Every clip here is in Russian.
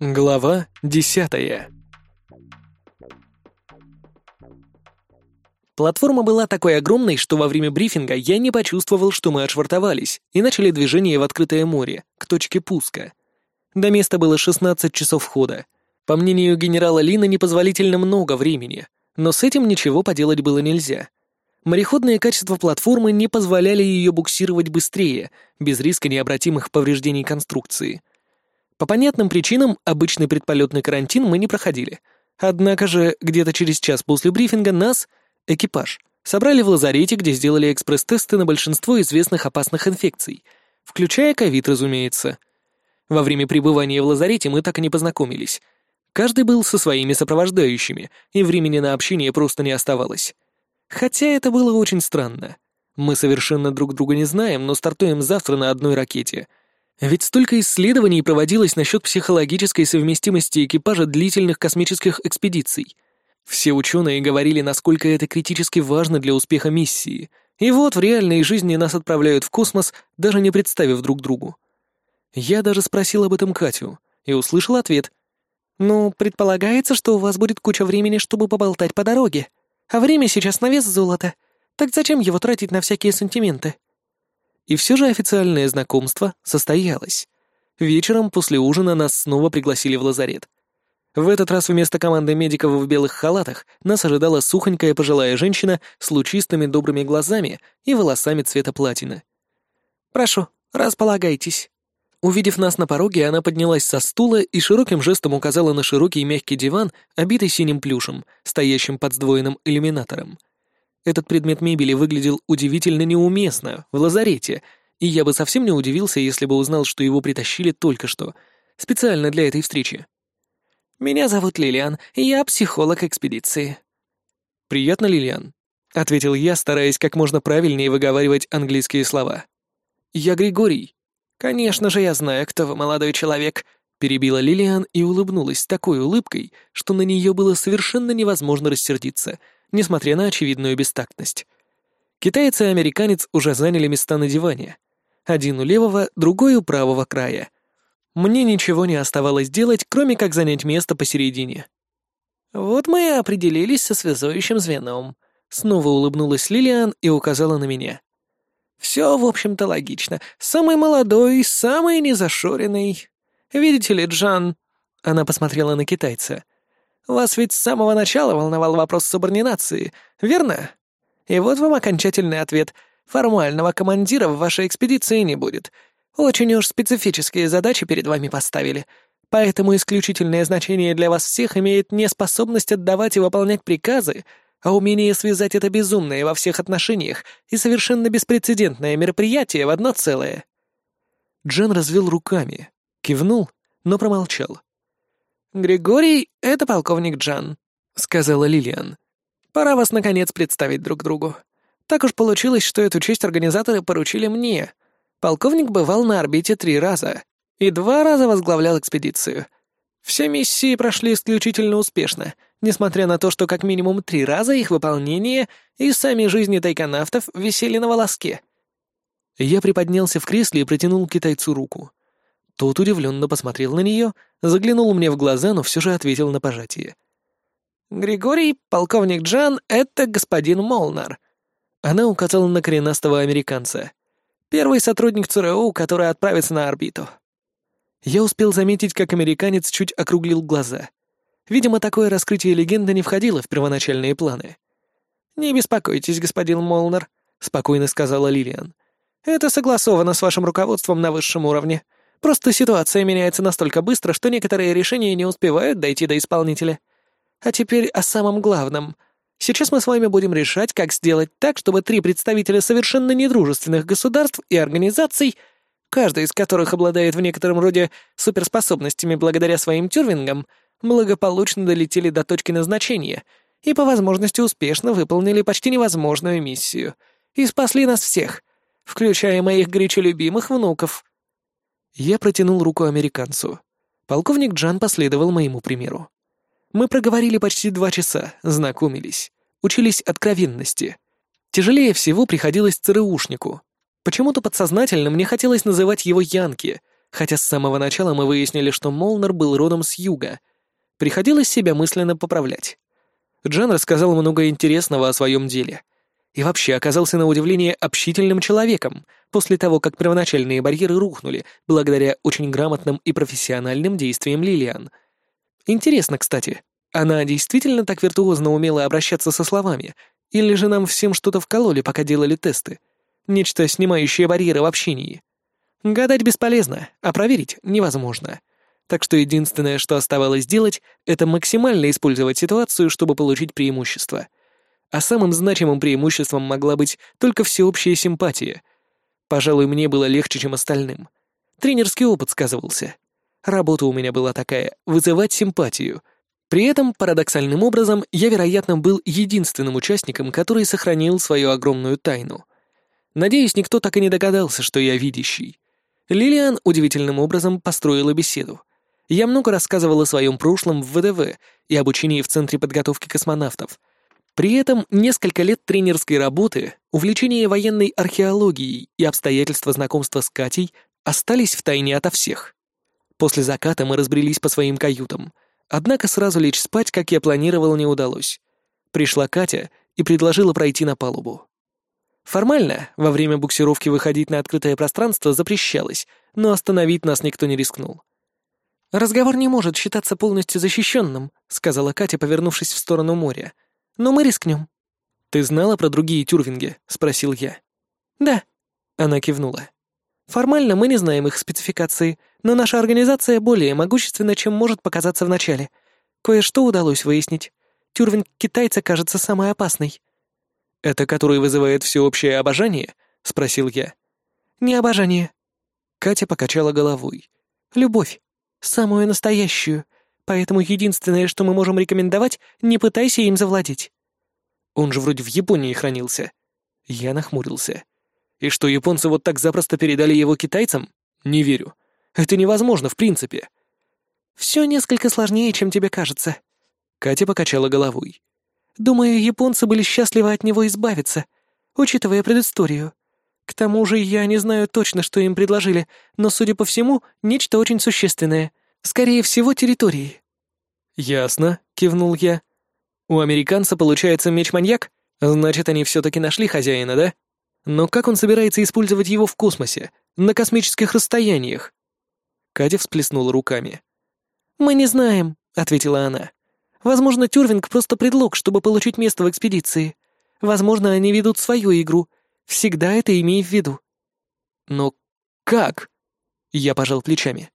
Глава десятая Платформа была такой огромной, что во время брифинга я не почувствовал, что мы отшвартовались, и начали движение в открытое море, к точке пуска. До места было 16 часов хода. По мнению генерала Лина, непозволительно много времени, но с этим ничего поделать было нельзя. Мореходные качества платформы не позволяли ее буксировать быстрее, без риска необратимых повреждений конструкции. По понятным причинам обычный предполетный карантин мы не проходили. Однако же где-то через час после брифинга нас, экипаж, собрали в лазарете, где сделали экспресс-тесты на большинство известных опасных инфекций, включая ковид, разумеется. Во время пребывания в лазарете мы так и не познакомились. Каждый был со своими сопровождающими, и времени на общение просто не оставалось. Хотя это было очень странно. Мы совершенно друг друга не знаем, но стартуем завтра на одной ракете. Ведь столько исследований проводилось насчет психологической совместимости экипажа длительных космических экспедиций. Все ученые говорили, насколько это критически важно для успеха миссии. И вот в реальной жизни нас отправляют в космос, даже не представив друг другу. Я даже спросил об этом Катю и услышал ответ. «Ну, предполагается, что у вас будет куча времени, чтобы поболтать по дороге», а время сейчас на вес золота. Так зачем его тратить на всякие сантименты? И все же официальное знакомство состоялось. Вечером после ужина нас снова пригласили в лазарет. В этот раз вместо команды медиков в белых халатах нас ожидала сухонькая пожилая женщина с лучистыми добрыми глазами и волосами цвета платины. «Прошу, располагайтесь». Увидев нас на пороге, она поднялась со стула и широким жестом указала на широкий мягкий диван, обитый синим плюшем, стоящим под сдвоенным иллюминатором. Этот предмет мебели выглядел удивительно неуместно, в лазарете, и я бы совсем не удивился, если бы узнал, что его притащили только что, специально для этой встречи. «Меня зовут Лилиан, и я психолог экспедиции». «Приятно, Лилиан», — ответил я, стараясь как можно правильнее выговаривать английские слова. «Я Григорий, «Конечно же я знаю, кто вы, молодой человек», — перебила Лилиан и улыбнулась такой улыбкой, что на нее было совершенно невозможно рассердиться, несмотря на очевидную бестактность. Китаец и американец уже заняли места на диване. Один у левого, другой у правого края. Мне ничего не оставалось делать, кроме как занять место посередине. «Вот мы и определились со связующим звеном», — снова улыбнулась Лилиан и указала на меня. Все, в общем-то, логично. Самый молодой, самый незашоренный. Видите ли, Джан...» Она посмотрела на китайца. «Вас ведь с самого начала волновал вопрос субординации, верно? И вот вам окончательный ответ. Формального командира в вашей экспедиции не будет. Очень уж специфические задачи перед вами поставили. Поэтому исключительное значение для вас всех имеет не способность отдавать и выполнять приказы, а умение связать это безумное во всех отношениях и совершенно беспрецедентное мероприятие в одно целое. Джен развел руками, кивнул, но промолчал. «Григорий — это полковник Джан», — сказала Лилиан. «Пора вас, наконец, представить друг другу. Так уж получилось, что эту честь организаторы поручили мне. Полковник бывал на орбите три раза и два раза возглавлял экспедицию. Все миссии прошли исключительно успешно — несмотря на то, что как минимум три раза их выполнение и сами жизни тайконавтов висели на волоске. Я приподнялся в кресле и протянул китайцу руку. Тот удивленно посмотрел на нее, заглянул мне в глаза, но все же ответил на пожатие. «Григорий, полковник Джан, это господин Молнар». Она указала на коренастого американца. «Первый сотрудник ЦРУ, который отправится на орбиту». Я успел заметить, как американец чуть округлил глаза. Видимо, такое раскрытие легенды не входило в первоначальные планы. «Не беспокойтесь, господин Молнер», — спокойно сказала Лилиан. «Это согласовано с вашим руководством на высшем уровне. Просто ситуация меняется настолько быстро, что некоторые решения не успевают дойти до исполнителя. А теперь о самом главном. Сейчас мы с вами будем решать, как сделать так, чтобы три представителя совершенно недружественных государств и организаций, каждый из которых обладает в некотором роде суперспособностями благодаря своим тюрвингам, благополучно долетели до точки назначения и по возможности успешно выполнили почти невозможную миссию и спасли нас всех, включая моих горячо любимых внуков. Я протянул руку американцу. Полковник Джан последовал моему примеру. Мы проговорили почти два часа, знакомились, учились откровенности. Тяжелее всего приходилось ЦРУшнику. Почему-то подсознательно мне хотелось называть его Янки, хотя с самого начала мы выяснили, что Молнер был родом с юга. Приходилось себя мысленно поправлять. Джан рассказал много интересного о своем деле. И вообще оказался на удивление общительным человеком после того, как первоначальные барьеры рухнули благодаря очень грамотным и профессиональным действиям Лилиан. Интересно, кстати, она действительно так виртуозно умела обращаться со словами, или же нам всем что-то вкололи, пока делали тесты? Нечто, снимающее барьеры в общении. Гадать бесполезно, а проверить невозможно. Так что единственное, что оставалось делать, это максимально использовать ситуацию, чтобы получить преимущество. А самым значимым преимуществом могла быть только всеобщая симпатия. Пожалуй, мне было легче, чем остальным. Тренерский опыт сказывался. Работа у меня была такая — вызывать симпатию — при этом, парадоксальным образом, я, вероятно, был единственным участником, который сохранил свою огромную тайну. Надеюсь, никто так и не догадался, что я видящий. Лилиан удивительным образом построила беседу. Я много рассказывал о своем прошлом в ВДВ и обучении в Центре подготовки космонавтов. При этом несколько лет тренерской работы, увлечение военной археологией и обстоятельства знакомства с Катей остались в тайне ото всех. После заката мы разбрелись по своим каютам — Однако сразу лечь спать, как я планировал, не удалось. Пришла Катя и предложила пройти на палубу. Формально, во время буксировки выходить на открытое пространство запрещалось, но остановить нас никто не рискнул. «Разговор не может считаться полностью защищенным», — сказала Катя, повернувшись в сторону моря. «Но мы рискнем». «Ты знала про другие тюрвинги?» — спросил я. «Да», — она кивнула. Формально мы не знаем их спецификации, но наша организация более могущественна, чем может показаться вначале. Кое-что удалось выяснить. Тюрвинг китайца кажется самой опасной. «Это который вызывает всеобщее обожание?» — спросил я. «Не обожание». Катя покачала головой. «Любовь. Самую настоящую. Поэтому единственное, что мы можем рекомендовать, не пытайся им завладеть». Он же вроде в Японии хранился. Я нахмурился. И что, японцы вот так запросто передали его китайцам? Не верю. Это невозможно в принципе. Все несколько сложнее, чем тебе кажется. Катя покачала головой. Думаю, японцы были счастливы от него избавиться, учитывая предысторию. К тому же я не знаю точно, что им предложили, но, судя по всему, нечто очень существенное. Скорее всего, территории. «Ясно», — кивнул я. «У американца получается меч-маньяк? Значит, они все-таки нашли хозяина, да?» Но как он собирается использовать его в космосе, на космических расстояниях? Катя всплеснула руками. «Мы не знаем», — ответила она. «Возможно, Тюрвинг просто предлог, чтобы получить место в экспедиции. Возможно, они ведут свою игру. Всегда это имей в виду». «Но как?» Я пожал плечами.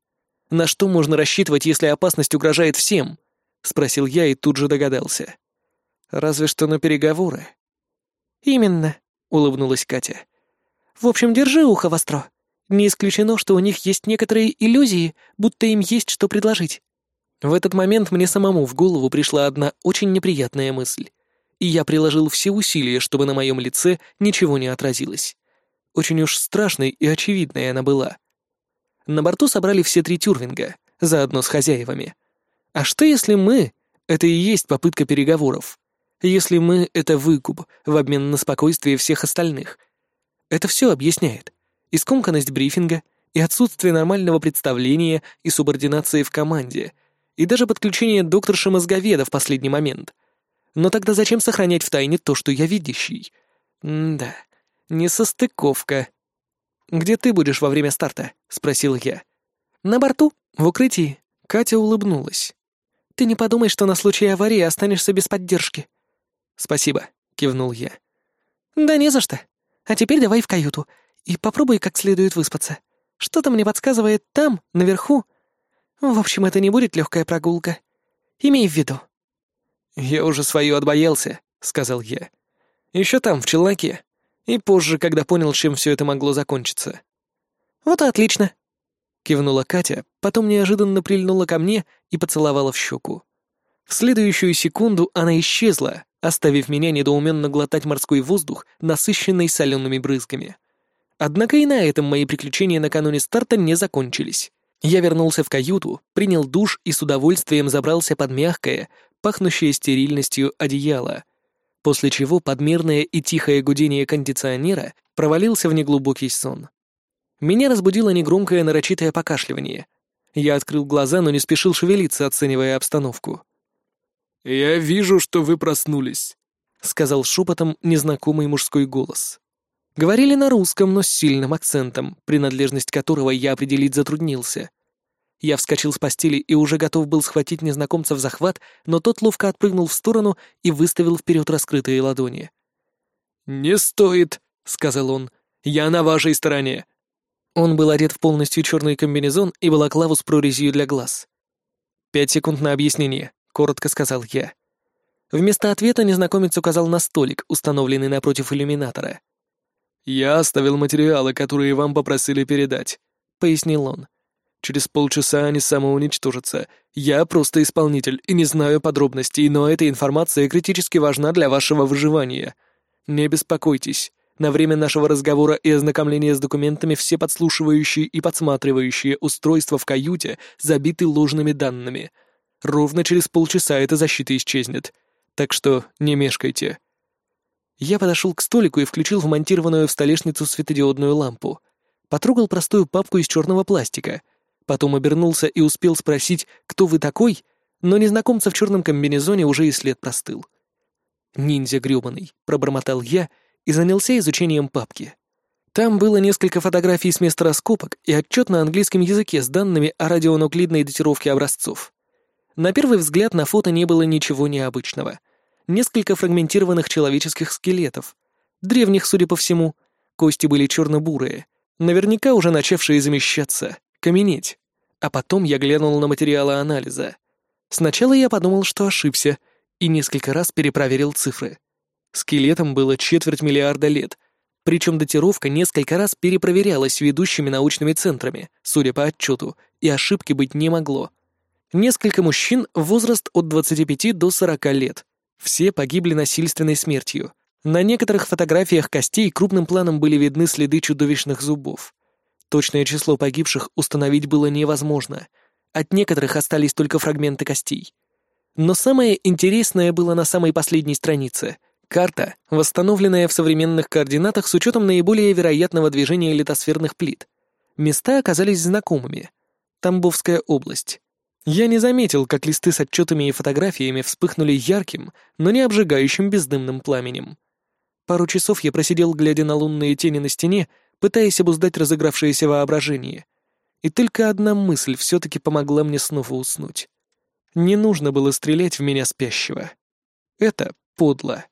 «На что можно рассчитывать, если опасность угрожает всем?» — спросил я и тут же догадался. «Разве что на переговоры». «Именно», улыбнулась Катя. «В общем, держи ухо востро. Не исключено, что у них есть некоторые иллюзии, будто им есть что предложить». В этот момент мне самому в голову пришла одна очень неприятная мысль, и я приложил все усилия, чтобы на моем лице ничего не отразилось. Очень уж страшной и очевидной она была. На борту собрали все три тюрвинга, заодно с хозяевами. А что если мы — это и есть попытка переговоров? если мы — это выкуп в обмен на спокойствие всех остальных. Это все объясняет. И скомканность брифинга, и отсутствие нормального представления и субординации в команде, и даже подключение докторши мозговеда в последний момент. Но тогда зачем сохранять в тайне то, что я видящий? М да, несостыковка. «Где ты будешь во время старта?» — спросил я. «На борту, в укрытии». Катя улыбнулась. «Ты не подумай, что на случай аварии останешься без поддержки. «Спасибо», — кивнул я. «Да не за что. А теперь давай в каюту и попробуй как следует выспаться. Что-то мне подсказывает там, наверху. В общем, это не будет легкая прогулка. Имей в виду». «Я уже свою отбоялся», — сказал я. Еще там, в челноке. И позже, когда понял, чем все это могло закончиться. «Вот и отлично», — кивнула Катя, потом неожиданно прильнула ко мне и поцеловала в щеку. В следующую секунду она исчезла, оставив меня недоуменно глотать морской воздух, насыщенный солеными брызгами. Однако и на этом мои приключения накануне старта не закончились. Я вернулся в каюту, принял душ и с удовольствием забрался под мягкое, пахнущее стерильностью одеяло, после чего подмерное и тихое гудение кондиционера провалился в неглубокий сон. Меня разбудило негромкое нарочитое покашливание. Я открыл глаза, но не спешил шевелиться, оценивая обстановку. «Я вижу, что вы проснулись», — сказал шепотом незнакомый мужской голос. Говорили на русском, но с сильным акцентом, принадлежность которого я определить затруднился. Я вскочил с постели и уже готов был схватить незнакомца в захват, но тот ловко отпрыгнул в сторону и выставил вперед раскрытые ладони. «Не стоит», — сказал он. «Я на вашей стороне». Он был одет в полностью черный комбинезон и балаклаву с прорезью для глаз. «Пять секунд на объяснение», — коротко сказал я. Вместо ответа незнакомец указал на столик, установленный напротив иллюминатора. «Я оставил материалы, которые вам попросили передать», — пояснил он. «Через полчаса они самоуничтожатся. Я просто исполнитель и не знаю подробностей, но эта информация критически важна для вашего выживания. Не беспокойтесь. На время нашего разговора и ознакомления с документами все подслушивающие и подсматривающие устройства в каюте забиты ложными данными. Ровно через полчаса эта защита исчезнет. Так что не мешкайте. Я подошел к столику и включил вмонтированную в столешницу светодиодную лампу. Потрогал простую папку из черного пластика. Потом обернулся и успел спросить, кто вы такой, но незнакомца в черном комбинезоне уже и след простыл. «Ниндзя грёбаный», — пробормотал я — и занялся изучением папки. Там было несколько фотографий с места раскопок и отчет на английском языке с данными о радионуклидной датировке образцов. На первый взгляд на фото не было ничего необычного. Несколько фрагментированных человеческих скелетов. Древних, судя по всему. Кости были черно-бурые, наверняка уже начавшие замещаться, каменеть. А потом я глянул на материалы анализа. Сначала я подумал, что ошибся, и несколько раз перепроверил цифры. Скелетам было четверть миллиарда лет, причем датировка несколько раз перепроверялась ведущими научными центрами, судя по отчету, и ошибки быть не могло. Несколько мужчин возраст от 25 до 40 лет. Все погибли насильственной смертью. На некоторых фотографиях костей крупным планом были видны следы чудовищных зубов. Точное число погибших установить было невозможно. От некоторых остались только фрагменты костей. Но самое интересное было на самой последней странице — Карта, восстановленная в современных координатах с учетом наиболее вероятного движения литосферных плит. Места оказались знакомыми. Тамбовская область. Я не заметил, как листы с отчетами и фотографиями вспыхнули ярким, но не обжигающим бездымным пламенем. Пару часов я просидел, глядя на лунные тени на стене, пытаясь обуздать разыгравшееся воображение. И только одна мысль все-таки помогла мне снова уснуть. Не нужно было стрелять в меня спящего. Это подло.